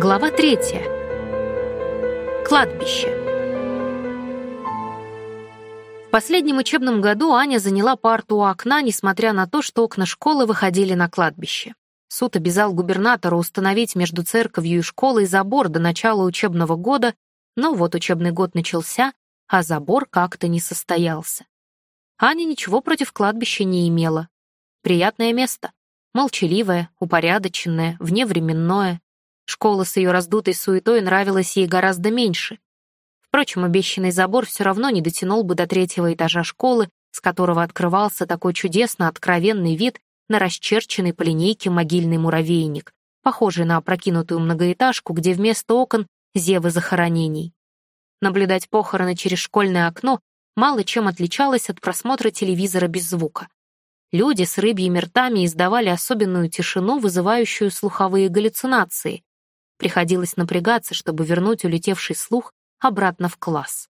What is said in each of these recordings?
Глава третья. Кладбище. В последнем учебном году Аня заняла парту у окна, несмотря на то, что окна школы выходили на кладбище. Суд обязал губернатора установить между церковью и школой забор до начала учебного года, но вот учебный год начался, а забор как-то не состоялся. Аня ничего против кладбища не имела. Приятное место. Молчаливое, упорядоченное, вневременное. Школа с ее раздутой суетой нравилась ей гораздо меньше. Впрочем, обещанный забор все равно не дотянул бы до третьего этажа школы, с которого открывался такой чудесно откровенный вид на расчерченный по линейке могильный муравейник, похожий на опрокинутую многоэтажку, где вместо окон зевы захоронений. Наблюдать похороны через школьное окно мало чем отличалось от просмотра телевизора без звука. Люди с рыбьими ртами издавали особенную тишину, вызывающую слуховые галлюцинации. Приходилось напрягаться, чтобы вернуть улетевший слух обратно в класс.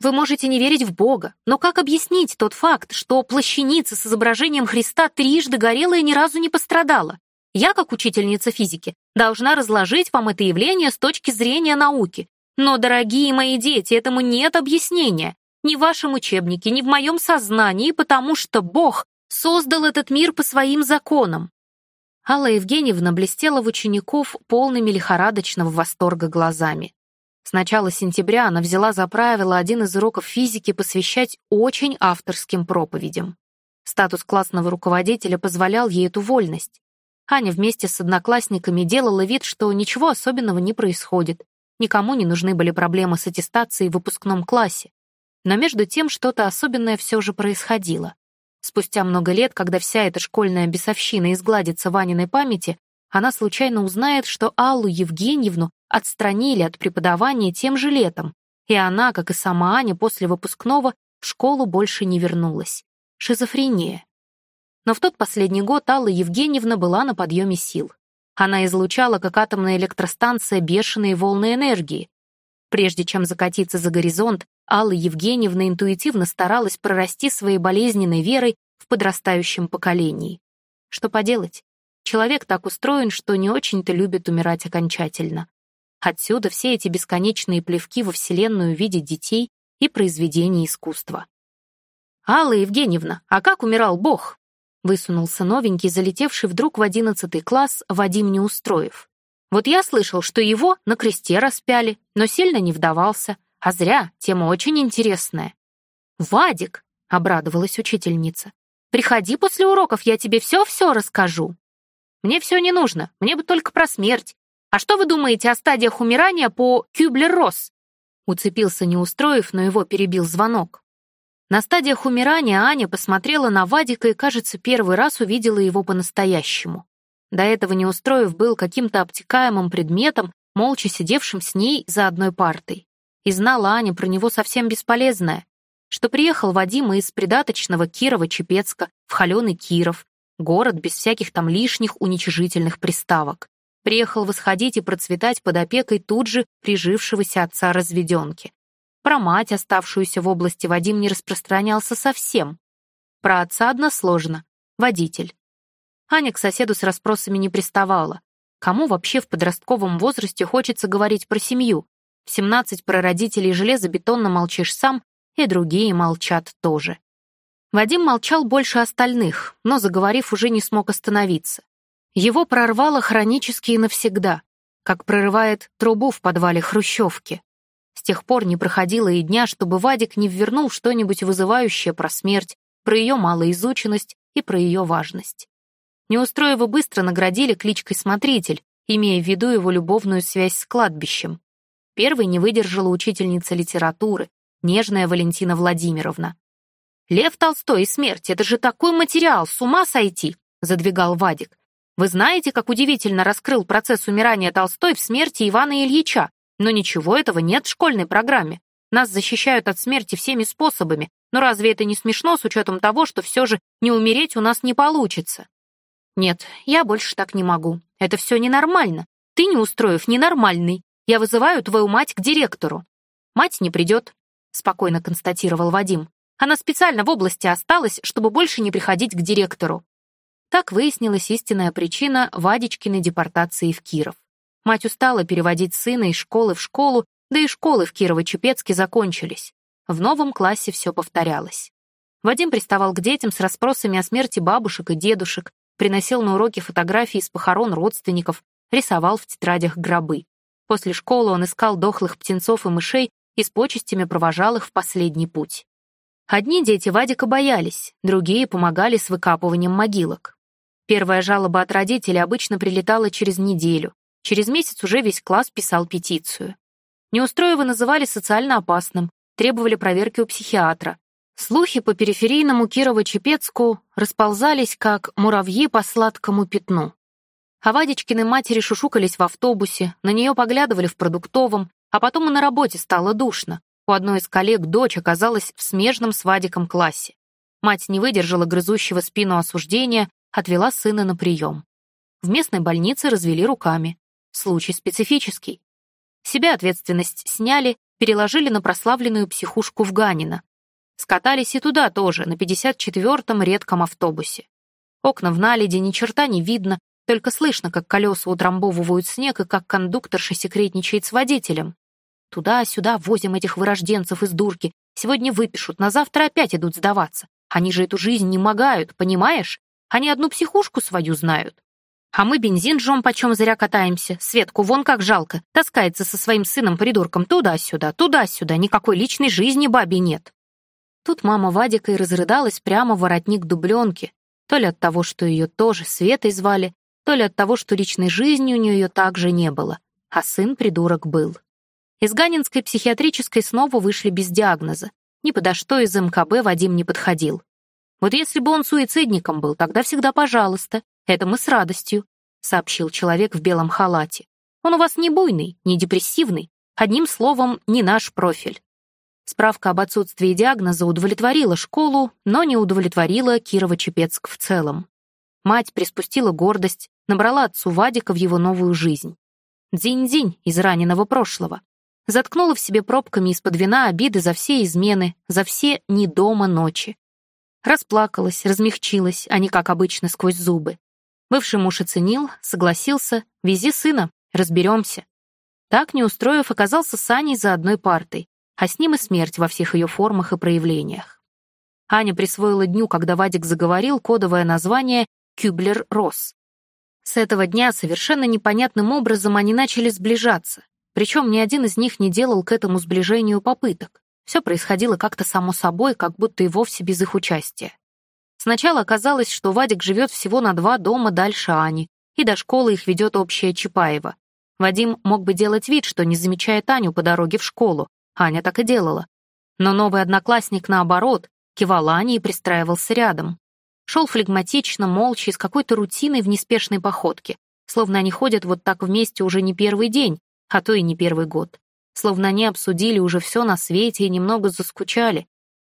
Вы можете не верить в Бога, но как объяснить тот факт, что плащаница с изображением Христа трижды горела и ни разу не пострадала? Я, как учительница физики, должна разложить вам это явление с точки зрения науки. Но, дорогие мои дети, этому нет объяснения. Ни в вашем учебнике, ни в моем сознании, потому что Бог создал этот мир по своим законам. Алла Евгеньевна блестела в учеников полными лихорадочного восторга глазами. С начала сентября она взяла за правило один из уроков физики посвящать очень авторским проповедям. Статус классного руководителя позволял ей эту вольность. Аня вместе с одноклассниками делала вид, что ничего особенного не происходит. Никому не нужны были проблемы с аттестацией в выпускном классе. Но между тем что-то особенное все же происходило. Спустя много лет, когда вся эта школьная бесовщина изгладится в Аниной памяти, она случайно узнает, что Аллу Евгеньевну отстранили от преподавания тем же летом, и она, как и сама Аня после выпускного, в школу больше не вернулась. Шизофрения. Но в тот последний год Алла Евгеньевна была на подъеме сил. Она излучала, как атомная электростанция, бешеные волны энергии. Прежде чем закатиться за горизонт, Алла Евгеньевна интуитивно старалась прорасти своей болезненной верой в подрастающем поколении. Что поделать? Человек так устроен, что не очень-то любит умирать окончательно. Отсюда все эти бесконечные плевки во Вселенную в виде детей и произведений искусства. «Алла Евгеньевна, а как умирал Бог?» Высунулся новенький, залетевший вдруг в одиннадцатый класс Вадим Неустроев. «Вот я слышал, что его на кресте распяли, но сильно не вдавался. А зря, тема очень интересная». «Вадик!» — обрадовалась учительница. «Приходи после уроков, я тебе все-все расскажу». Мне все не нужно, мне бы только про смерть. А что вы думаете о стадиях умирания по Кюблер-Росс?» Уцепился не устроив, но его перебил звонок. На стадиях умирания Аня посмотрела на Вадика и, кажется, первый раз увидела его по-настоящему. До этого не устроив был каким-то обтекаемым предметом, молча сидевшим с ней за одной партой. И знала Аня про него совсем бесполезное, что приехал Вадим из придаточного Кирова-Чепецка в холеный Киров, Город без всяких там лишних уничижительных приставок. Приехал восходить и процветать под опекой тут же прижившегося отца разведенки. Про мать, оставшуюся в области, Вадим не распространялся совсем. Про отца односложно. Водитель. Аня к соседу с расспросами не приставала. Кому вообще в подростковом возрасте хочется говорить про семью? В 17 про родителей железобетонно молчишь сам, и другие молчат тоже. Вадим молчал больше остальных, но, заговорив, уже не смог остановиться. Его прорвало хронически и навсегда, как прорывает трубу в подвале хрущевки. С тех пор не проходило и дня, чтобы Вадик не ввернул что-нибудь вызывающее про смерть, про ее малоизученность и про ее важность. Неустроева быстро наградили кличкой «Смотритель», имея в виду его любовную связь с кладбищем. Первой не выдержала учительница литературы, нежная Валентина Владимировна. «Лев Толстой и смерть — это же такой материал, с ума сойти!» — задвигал Вадик. «Вы знаете, как удивительно раскрыл процесс умирания Толстой в смерти Ивана Ильича, но ничего этого нет в школьной программе. Нас защищают от смерти всеми способами, но разве это не смешно с учетом того, что все же не умереть у нас не получится?» «Нет, я больше так не могу. Это все ненормально. Ты, не устроив, ненормальный. Я вызываю твою мать к директору». «Мать не придет», — спокойно констатировал Вадим. Она специально в области осталась, чтобы больше не приходить к директору. Так выяснилась истинная причина Вадичкиной депортации в Киров. Мать устала переводить сына из школы в школу, да и школы в Кирово-Чепецке закончились. В новом классе все повторялось. Вадим приставал к детям с расспросами о смерти бабушек и дедушек, приносил на уроки фотографии с похорон родственников, рисовал в тетрадях гробы. После школы он искал дохлых птенцов и мышей и с почестями провожал их в последний путь. Одни дети Вадика боялись, другие помогали с выкапыванием могилок. Первая жалоба от родителей обычно прилетала через неделю. Через месяц уже весь класс писал петицию. Неустроева называли социально опасным, требовали проверки у психиатра. Слухи по периферийному Кирово-Чепецку расползались, как муравьи по сладкому пятну. А Вадичкины матери шушукались в автобусе, на нее поглядывали в продуктовом, а потом и на работе стало душно. У одной из коллег дочь оказалась в смежном с Вадиком классе. Мать не выдержала грызущего спину осуждения, отвела сына на прием. В местной больнице развели руками. Случай специфический. Себя ответственность сняли, переложили на прославленную психушку в Ганино. Скатались и туда тоже, на 54-м редком автобусе. Окна в наледи ни черта не видно, только слышно, как колеса утрамбовывают снег и как кондукторша секретничает с водителем. Туда-сюда возим этих вырожденцев из дурки. Сегодня выпишут, на завтра опять идут сдаваться. Они же эту жизнь не могают, понимаешь? Они одну психушку свою знают. А мы бензин жжем, почем зря катаемся. Светку вон как жалко. Таскается со своим сыном-придурком туда-сюда, туда-сюда. Никакой личной жизни бабе нет. Тут мама Вадика и разрыдалась прямо в воротник дубленки. То ли от того, что ее тоже Светой звали, то ли от того, что личной жизни у нее также не было. А сын-придурок был. Из Ганинской психиатрической снова вышли без диагноза. Ни подо что из МКБ Вадим не подходил. Вот если бы он суицидником был, тогда всегда пожалуйста. Это мы с радостью», — сообщил человек в белом халате. «Он у вас не буйный, не депрессивный. Одним словом, не наш профиль». Справка об отсутствии диагноза удовлетворила школу, но не удовлетворила Кирово-Чепецк в целом. Мать приспустила гордость, набрала отцу Вадика в его новую жизнь. Дзинь-дзинь из раненого прошлого заткнула в себе пробками из-под вина обиды за все измены, за все не дома ночи. Расплакалась, размягчилась, а не как обычно сквозь зубы. Бывший муж оценил, согласился, вези сына, разберемся. Так, не устроив, оказался с Аней за одной партой, а с ним и смерть во всех ее формах и проявлениях. Аня присвоила дню, когда Вадик заговорил, кодовое название «Кюблер-Росс». С этого дня совершенно непонятным образом они начали сближаться, причем ни один из них не делал к этому сближению попыток. Все происходило как-то само собой, как будто и вовсе без их участия. Сначала оказалось, что Вадик живет всего на два дома дальше Ани, и до школы их ведет общая Чапаева. Вадим мог бы делать вид, что не замечает Аню по дороге в школу. Аня так и делала. Но новый одноклассник, наоборот, кивал Ане и пристраивался рядом. Шел флегматично, молча, с какой-то рутиной в неспешной походке, словно они ходят вот так вместе уже не первый день, а то и не первый год. Словно они обсудили уже все на свете и немного заскучали.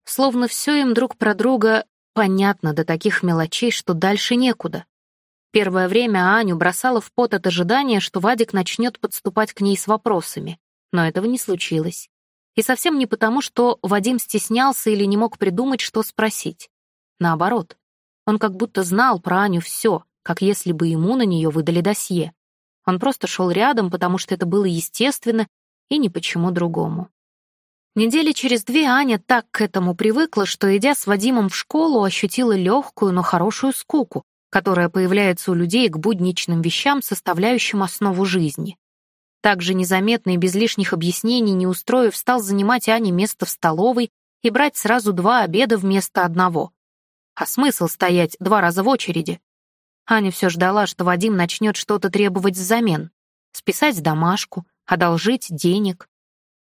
Словно все им друг про друга понятно до таких мелочей, что дальше некуда. Первое время Аню бросала в пот от ожидания, что Вадик начнет подступать к ней с вопросами. Но этого не случилось. И совсем не потому, что Вадим стеснялся или не мог придумать, что спросить. Наоборот, он как будто знал про Аню все, как если бы ему на нее выдали досье. Он просто шел рядом, потому что это было естественно и ни почему другому. Недели через две Аня так к этому привыкла, что, идя с Вадимом в школу, ощутила легкую, но хорошую скуку, которая появляется у людей к будничным вещам, составляющим основу жизни. Также незаметно и без лишних объяснений, не устроив, стал занимать Ане место в столовой и брать сразу два обеда вместо одного. А смысл стоять два раза в очереди? Аня все ждала, что Вадим начнет что-то требовать взамен. Списать домашку, одолжить денег.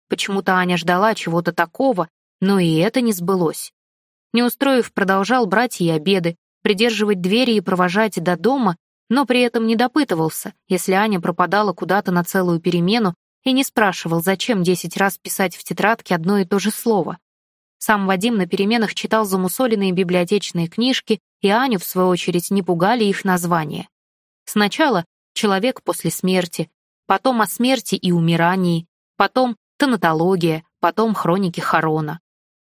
Почему-то Аня ждала чего-то такого, но и это не сбылось. Не устроив, продолжал брать ей обеды, придерживать двери и провожать до дома, но при этом не допытывался, если Аня пропадала куда-то на целую перемену и не спрашивал, зачем десять раз писать в тетрадке одно и то же слово. Сам Вадим на переменах читал замусоленные библиотечные книжки, и Аню, в свою очередь, не пугали их названия. Сначала «Человек после смерти», потом «О смерти и умирании», потом «Тонатология», потом «Хроники Харона».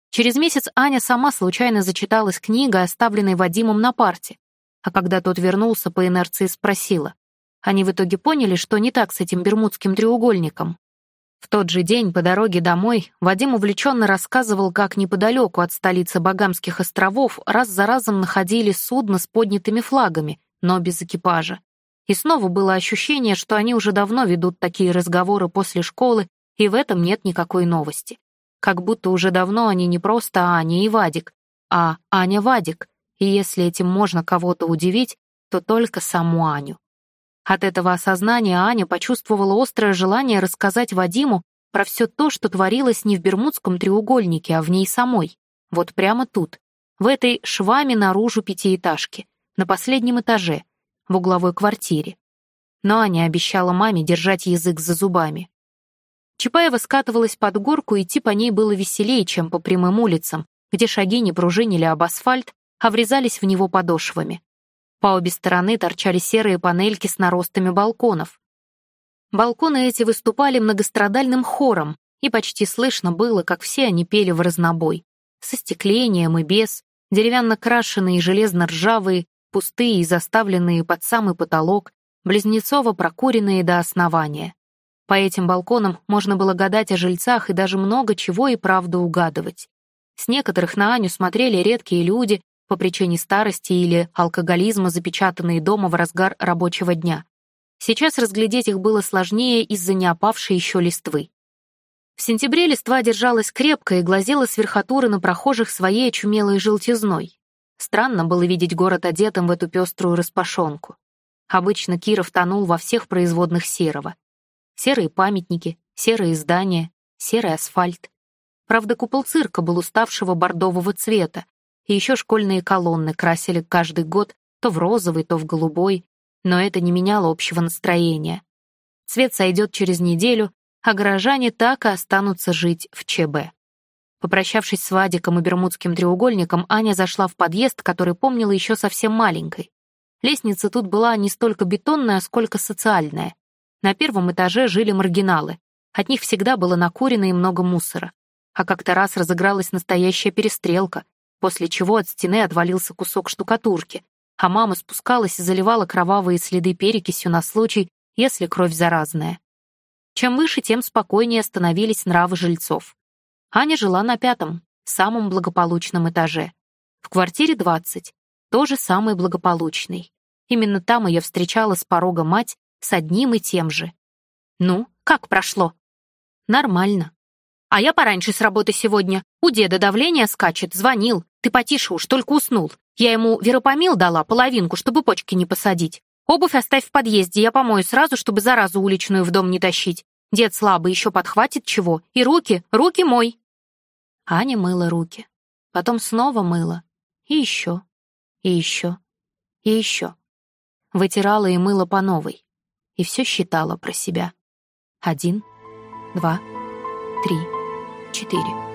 Через месяц Аня сама случайно зачиталась книгой, оставленной Вадимом на парте, а когда тот вернулся, по инерции спросила, Они в итоге поняли, что не так с этим Бермудским треугольником. В тот же день по дороге домой Вадим увлеченно рассказывал, как неподалеку от столицы Багамских островов раз за разом находили судно с поднятыми флагами, но без экипажа. И снова было ощущение, что они уже давно ведут такие разговоры после школы, и в этом нет никакой новости. Как будто уже давно они не просто Аня и Вадик, а Аня-Вадик, и если этим можно кого-то удивить, то только саму Аню. От этого осознания Аня почувствовала острое желание рассказать Вадиму про все то, что творилось не в Бермудском треугольнике, а в ней самой. Вот прямо тут, в этой швами наружу пятиэтажке, на последнем этаже, в угловой квартире. Но Аня обещала маме держать язык за зубами. Чапаева скатывалась под горку, идти по ней было веселее, чем по прямым улицам, где шаги не пружинили об асфальт, а врезались в него подошвами. По обе стороны торчали серые панельки с наростами балконов. Балконы эти выступали многострадальным хором, и почти слышно было, как все они пели в разнобой. Со стеклением и без, деревянно крашеные и железно-ржавые, пустые и заставленные под самый потолок, близнецово прокуренные до основания. По этим балконам можно было гадать о жильцах и даже много чего и правду угадывать. С некоторых на Аню смотрели редкие люди по причине старости или алкоголизма, запечатанные дома в разгар рабочего дня. Сейчас разглядеть их было сложнее из-за неопавшей еще листвы. В сентябре листва держалась крепко и глазела с верхотуры на прохожих своей очумелой желтизной. Странно было видеть город одетым в эту пеструю распашонку. Обычно Киров тонул во всех производных серого. Серые памятники, серые здания, серый асфальт. Правда, купол цирка был уставшего бордового цвета, и еще школьные колонны красили каждый год то в розовый, то в голубой, но это не меняло общего настроения. Цвет сойдет через неделю, а горожане так и останутся жить в ЧБ. Попрощавшись с Вадиком и Бермудским треугольником, Аня зашла в подъезд, который помнила еще совсем маленькой. Лестница тут была не столько бетонная, сколько социальная. На первом этаже жили маргиналы. От них всегда было накурено и много мусора. А как-то раз разыгралась настоящая перестрелка, после чего от стены отвалился кусок штукатурки, а мама спускалась и заливала кровавые следы перекисью на случай, если кровь заразная. Чем выше, тем спокойнее становились нравы жильцов. Аня жила на пятом, самом благополучном этаже. В квартире 20, тоже самый благополучный. Именно там ее встречала с порога мать с одним и тем же. «Ну, как прошло?» «Нормально». «А я пораньше с работы сегодня. У деда давление скачет, звонил. Ты потише уж, только уснул. Я ему веропомил дала, половинку, чтобы почки не посадить. Обувь оставь в подъезде, я помою сразу, чтобы заразу уличную в дом не тащить. Дед слабый еще подхватит чего. И руки, руки мой». Аня мыла руки. Потом снова мыла. И еще, и еще, и еще. Вытирала и мыла по новой и все считала про себя. Один, два, три, четыре.